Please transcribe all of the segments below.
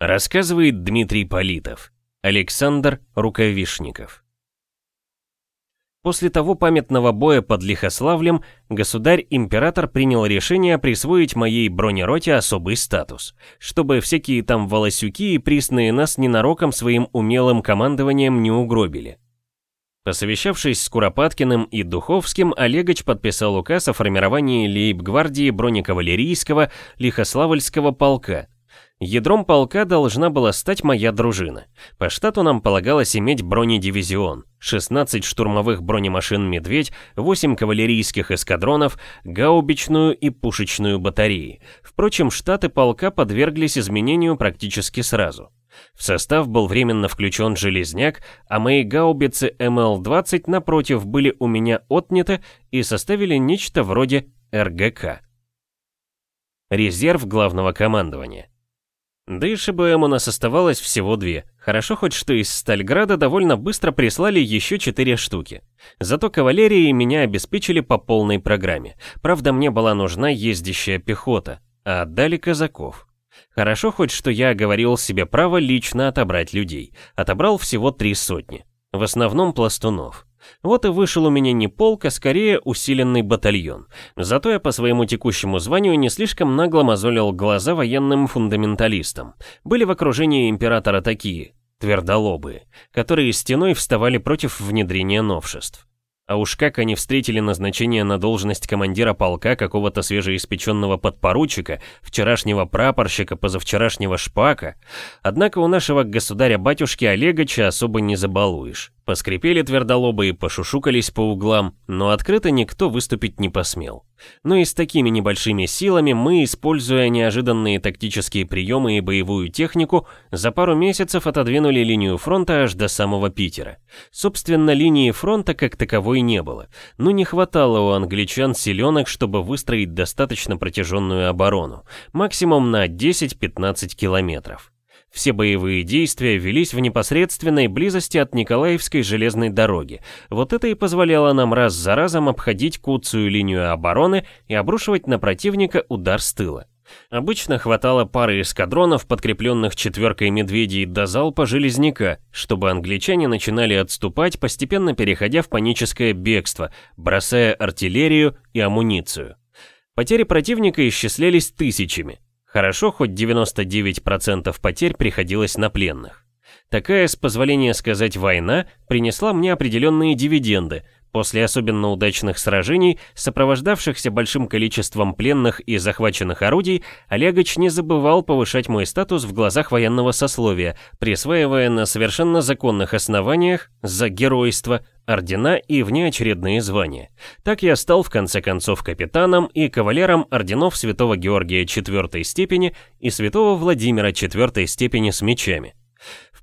Рассказывает Дмитрий Политов. Александр Рукавишников. После того памятного боя под Лихославлем государь-император принял решение присвоить моей бронероте особый статус, чтобы всякие там волосюки и присные нас ненароком своим умелым командованием не угробили. Посовещавшись с Куропаткиным и Духовским, Олегович подписал указ о формировании лейб-гвардии бронекавалерийского Лихославльского полка. Ядром полка должна была стать моя дружина. По штату нам полагалось иметь бронедивизион, 16 штурмовых бронемашин «Медведь», 8 кавалерийских эскадронов, гаубичную и пушечную батареи. Впрочем, штаты полка подверглись изменению практически сразу. В состав был временно включен «Железняк», а мои гаубицы МЛ-20 напротив были у меня отняты и составили нечто вроде РГК. Резерв главного командования. Да и ШБМ у нас оставалось всего две. Хорошо хоть что из Стальграда довольно быстро прислали еще четыре штуки. Зато кавалерии меня обеспечили по полной программе. Правда, мне была нужна ездящая пехота, а отдали казаков. Хорошо хоть, что я говорил себе право лично отобрать людей. Отобрал всего три сотни. В основном пластунов. Вот и вышел у меня не полк, а скорее усиленный батальон. Зато я по своему текущему званию не слишком нагло мозолил глаза военным фундаменталистам. Были в окружении императора такие, твердолобые, которые стеной вставали против внедрения новшеств. А уж как они встретили назначение на должность командира полка какого-то свежеиспеченного подпоручика, вчерашнего прапорщика, позавчерашнего шпака. Однако у нашего государя-батюшки Олегача особо не забалуешь. Поскрипели твердолобые, пошушукались по углам, но открыто никто выступить не посмел. Но и с такими небольшими силами мы, используя неожиданные тактические приемы и боевую технику, за пару месяцев отодвинули линию фронта аж до самого Питера. Собственно, линии фронта как таковой не было, но не хватало у англичан силенок, чтобы выстроить достаточно протяженную оборону, максимум на 10-15 километров. Все боевые действия велись в непосредственной близости от Николаевской железной дороги. Вот это и позволяло нам раз за разом обходить куцую линию обороны и обрушивать на противника удар с тыла. Обычно хватало пары эскадронов, подкрепленных четверкой медведей до залпа железняка, чтобы англичане начинали отступать, постепенно переходя в паническое бегство, бросая артиллерию и амуницию. Потери противника исчислялись тысячами. Хорошо, хоть 99% потерь приходилось на пленных. Такая, с позволения сказать, война принесла мне определенные дивиденды, После особенно удачных сражений, сопровождавшихся большим количеством пленных и захваченных орудий, Олегович не забывал повышать мой статус в глазах военного сословия, присваивая на совершенно законных основаниях за геройство, ордена и внеочередные звания. Так я стал в конце концов капитаном и кавалером орденов Святого Георгия четвертой степени и Святого Владимира четвертой степени с мечами.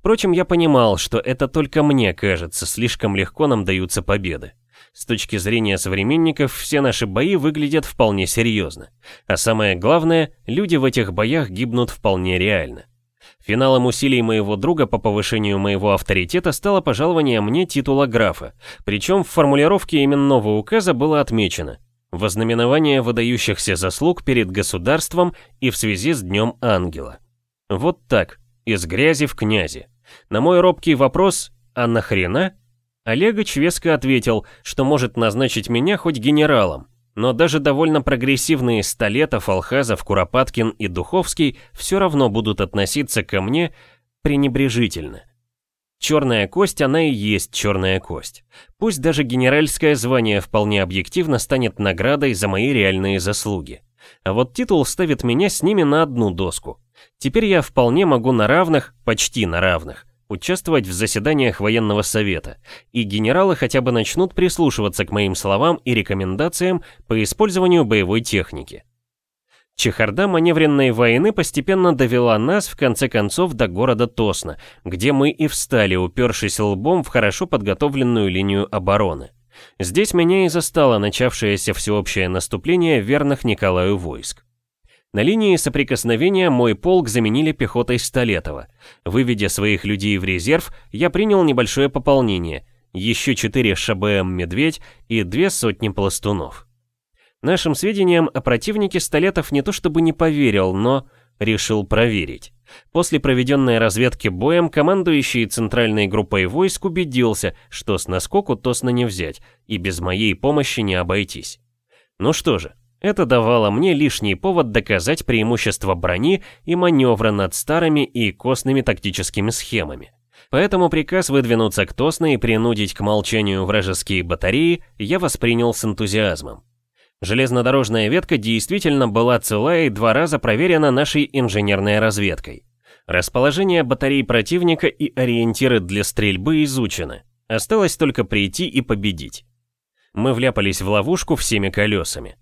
Впрочем, я понимал, что это только мне кажется, слишком легко нам даются победы. С точки зрения современников, все наши бои выглядят вполне серьезно. А самое главное, люди в этих боях гибнут вполне реально. Финалом усилий моего друга по повышению моего авторитета стало пожалование мне титула графа, причем в формулировке именного указа было отмечено «Вознаменование выдающихся заслуг перед государством и в связи с Днем Ангела». Вот так, из грязи в князи. На мой робкий вопрос «А нахрена?» Олегович веско ответил, что может назначить меня хоть генералом, но даже довольно прогрессивные Столетов, Алхазов, Куропаткин и Духовский все равно будут относиться ко мне пренебрежительно. Черная кость, она и есть черная кость. Пусть даже генеральское звание вполне объективно станет наградой за мои реальные заслуги. А вот титул ставит меня с ними на одну доску. Теперь я вполне могу на равных, почти на равных, участвовать в заседаниях военного совета, и генералы хотя бы начнут прислушиваться к моим словам и рекомендациям по использованию боевой техники. Чехарда маневренной войны постепенно довела нас, в конце концов, до города Тосна, где мы и встали, упершись лбом в хорошо подготовленную линию обороны. Здесь меня и застало начавшееся всеобщее наступление верных Николаю войск. На линии соприкосновения мой полк заменили пехотой Столетова. Выведя своих людей в резерв, я принял небольшое пополнение, еще 4 ШБМ «Медведь» и две сотни пластунов. Нашим сведениям о противнике Столетов не то чтобы не поверил, но решил проверить. После проведенной разведки боем командующий центральной группой войск убедился, что с наскоку тосно не взять, и без моей помощи не обойтись. Ну что же, это давало мне лишний повод доказать преимущество брони и маневра над старыми и костными тактическими схемами. Поэтому приказ выдвинуться к Тосно и принудить к молчанию вражеские батареи я воспринял с энтузиазмом. Железнодорожная ветка действительно была цела и два раза проверена нашей инженерной разведкой. Расположение батарей противника и ориентиры для стрельбы изучены. Осталось только прийти и победить. Мы вляпались в ловушку всеми колесами.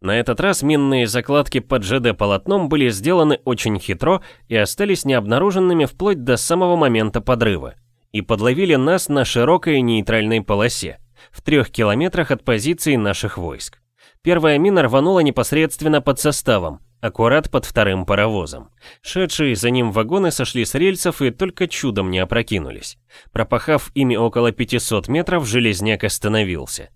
На этот раз минные закладки под ЖД-полотном были сделаны очень хитро и остались необнаруженными вплоть до самого момента подрыва. И подловили нас на широкой нейтральной полосе, в трех километрах от позиции наших войск. Первая мина рванула непосредственно под составом, аккурат под вторым паровозом. Шедшие за ним вагоны сошли с рельсов и только чудом не опрокинулись. Пропахав ими около 500 метров, железняк остановился.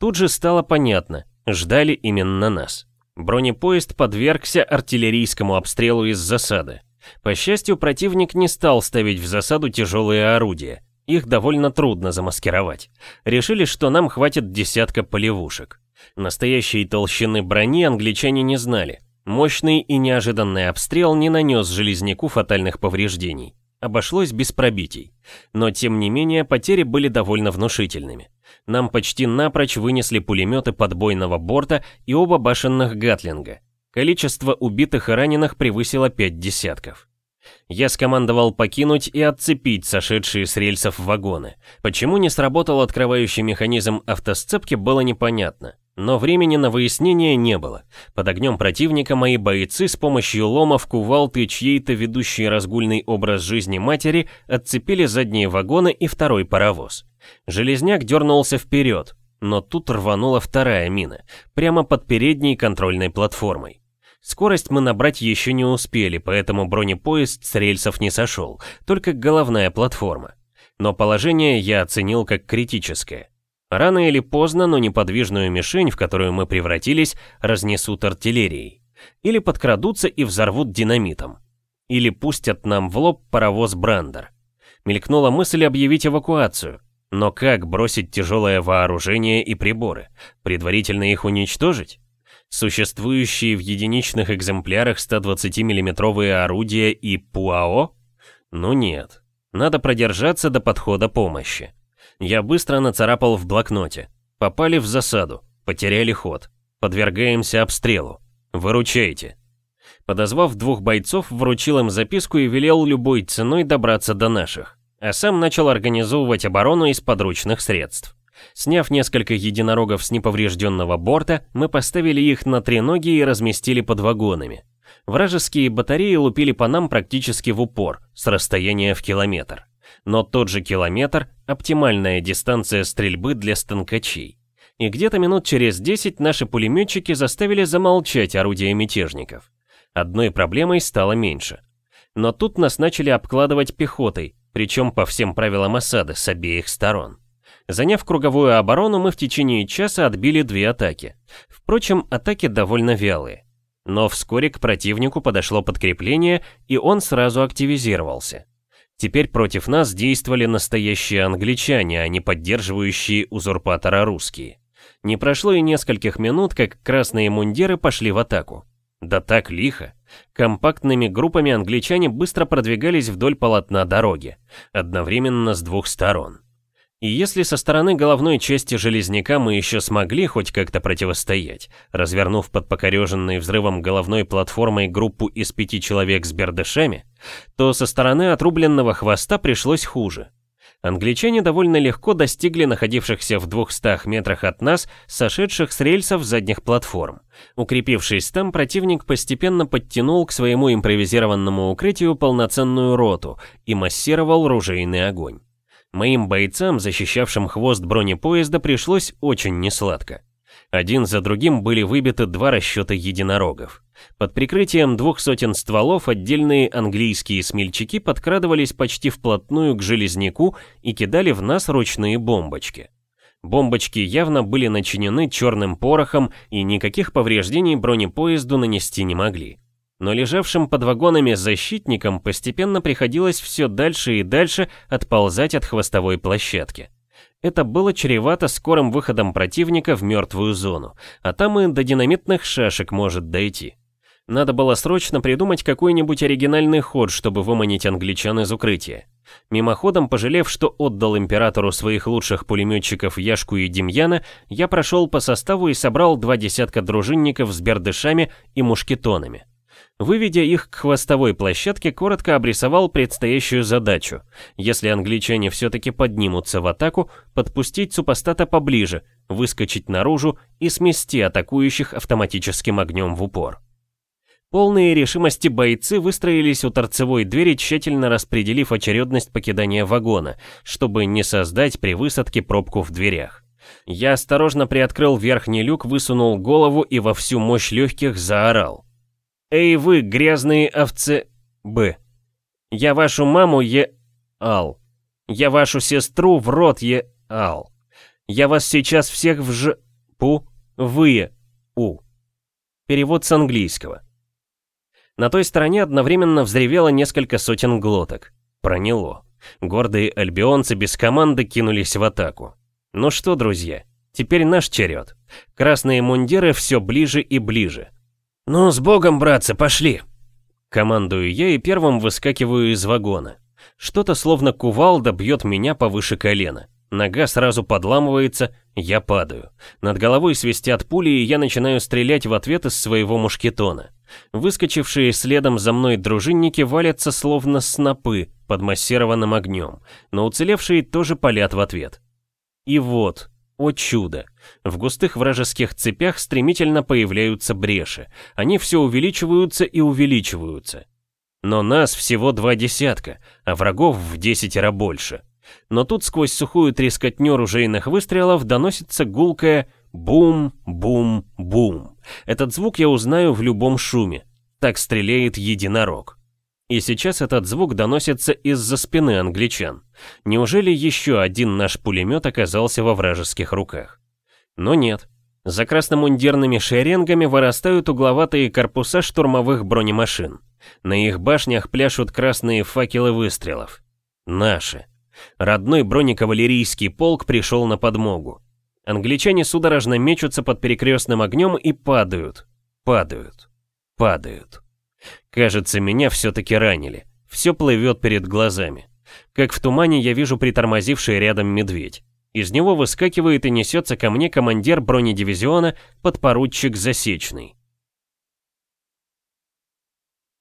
Тут же стало понятно, ждали именно нас. Бронепоезд подвергся артиллерийскому обстрелу из засады. По счастью, противник не стал ставить в засаду тяжелые орудия. Их довольно трудно замаскировать. Решили, что нам хватит десятка полевушек. Настоящей толщины брони англичане не знали. Мощный и неожиданный обстрел не нанес железняку фатальных повреждений. Обошлось без пробитий. Но тем не менее потери были довольно внушительными. Нам почти напрочь вынесли пулеметы подбойного борта и оба башенных Гатлинга. Количество убитых и раненых превысило пять десятков. Я скомандовал покинуть и отцепить сошедшие с рельсов вагоны. Почему не сработал открывающий механизм автосцепки, было непонятно. Но времени на выяснение не было. Под огнем противника мои бойцы с помощью ломов, кувалды чьей-то ведущий разгульный образ жизни матери отцепили задние вагоны и второй паровоз. Железняк дернулся вперед, но тут рванула вторая мина, прямо под передней контрольной платформой. Скорость мы набрать еще не успели, поэтому бронепоезд с рельсов не сошел, только головная платформа. Но положение я оценил как критическое. Рано или поздно, но неподвижную мишень, в которую мы превратились, разнесут артиллерией. Или подкрадутся и взорвут динамитом. Или пустят нам в лоб паровоз Брандер. Мелькнула мысль объявить эвакуацию. Но как бросить тяжелое вооружение и приборы? Предварительно их уничтожить? Существующие в единичных экземплярах 120 миллиметровые орудия и ПУАО? Ну нет. Надо продержаться до подхода помощи. Я быстро нацарапал в блокноте. Попали в засаду, потеряли ход. Подвергаемся обстрелу. Выручайте. Подозвав двух бойцов, вручил им записку и велел любой ценой добраться до наших. А сам начал организовывать оборону из подручных средств. Сняв несколько единорогов с неповрежденного борта, мы поставили их на треноги и разместили под вагонами. Вражеские батареи лупили по нам практически в упор, с расстояния в километр но тот же километр – оптимальная дистанция стрельбы для станкачей. И где-то минут через 10 наши пулеметчики заставили замолчать орудия мятежников. Одной проблемой стало меньше. Но тут нас начали обкладывать пехотой, причем по всем правилам осады с обеих сторон. Заняв круговую оборону, мы в течение часа отбили две атаки. Впрочем, атаки довольно вялые. Но вскоре к противнику подошло подкрепление, и он сразу активизировался. Теперь против нас действовали настоящие англичане, а не поддерживающие узурпатора русские. Не прошло и нескольких минут, как красные мундиры пошли в атаку. Да так лихо. Компактными группами англичане быстро продвигались вдоль полотна дороги, одновременно с двух сторон. И если со стороны головной части Железняка мы еще смогли хоть как-то противостоять, развернув под покореженной взрывом головной платформой группу из пяти человек с бердышами, то со стороны отрубленного хвоста пришлось хуже. Англичане довольно легко достигли находившихся в 200 метрах от нас сошедших с рельсов задних платформ. Укрепившись там, противник постепенно подтянул к своему импровизированному укрытию полноценную роту и массировал ружейный огонь. Моим бойцам, защищавшим хвост бронепоезда, пришлось очень несладко. Один за другим были выбиты два расчета единорогов. Под прикрытием двух сотен стволов отдельные английские смельчаки подкрадывались почти вплотную к железняку и кидали в нас ручные бомбочки. Бомбочки явно были начинены черным порохом и никаких повреждений бронепоезду нанести не могли. Но лежавшим под вагонами защитникам постепенно приходилось все дальше и дальше отползать от хвостовой площадки. Это было чревато скорым выходом противника в мертвую зону, а там и до динамитных шашек может дойти. Надо было срочно придумать какой-нибудь оригинальный ход, чтобы выманить англичан из укрытия. Мимоходом, пожалев, что отдал императору своих лучших пулеметчиков Яшку и Демьяна, я прошел по составу и собрал два десятка дружинников с бердышами и мушкетонами. Выведя их к хвостовой площадке, коротко обрисовал предстоящую задачу. Если англичане все-таки поднимутся в атаку, подпустить супостата поближе, выскочить наружу и смести атакующих автоматическим огнем в упор. Полные решимости бойцы выстроились у торцевой двери, тщательно распределив очередность покидания вагона, чтобы не создать при высадке пробку в дверях. Я осторожно приоткрыл верхний люк, высунул голову и во всю мощь легких заорал. «Эй вы, грязные овцы... Б. Я вашу маму е... Ал. Я вашу сестру в рот е... Ал. Я вас сейчас всех в ж... Пу... Вы... У». Перевод с английского. На той стороне одновременно взревело несколько сотен глоток. Проняло. Гордые альбионцы без команды кинулись в атаку. Ну что, друзья, теперь наш черед. Красные мундиры все ближе и ближе. «Ну, с Богом, братцы, пошли!» Командую я и первым выскакиваю из вагона. Что-то словно кувалда бьет меня повыше колена. Нога сразу подламывается, я падаю. Над головой свистят пули, и я начинаю стрелять в ответ из своего мушкетона. Выскочившие следом за мной дружинники валятся словно снопы под массированным огнем, но уцелевшие тоже палят в ответ. И вот, о чудо, в густых вражеских цепях стремительно появляются бреши, они все увеличиваются и увеличиваются. Но нас всего два десятка, а врагов в десятеро больше. Но тут сквозь сухую трескотню ружейных выстрелов доносится гулкое Бум-бум-бум. Этот звук я узнаю в любом шуме. Так стреляет единорог. И сейчас этот звук доносится из-за спины англичан. Неужели еще один наш пулемет оказался во вражеских руках? Но нет. За красномундирными шеренгами вырастают угловатые корпуса штурмовых бронемашин. На их башнях пляшут красные факелы выстрелов. Наши. Родной бронекавалерийский полк пришел на подмогу. Англичане судорожно мечутся под перекрестным огнем и падают, падают, падают. Кажется, меня все-таки ранили. Все плывет перед глазами. Как в тумане я вижу притормозивший рядом медведь. Из него выскакивает и несется ко мне командир бронедивизиона, подпоручик Засечный.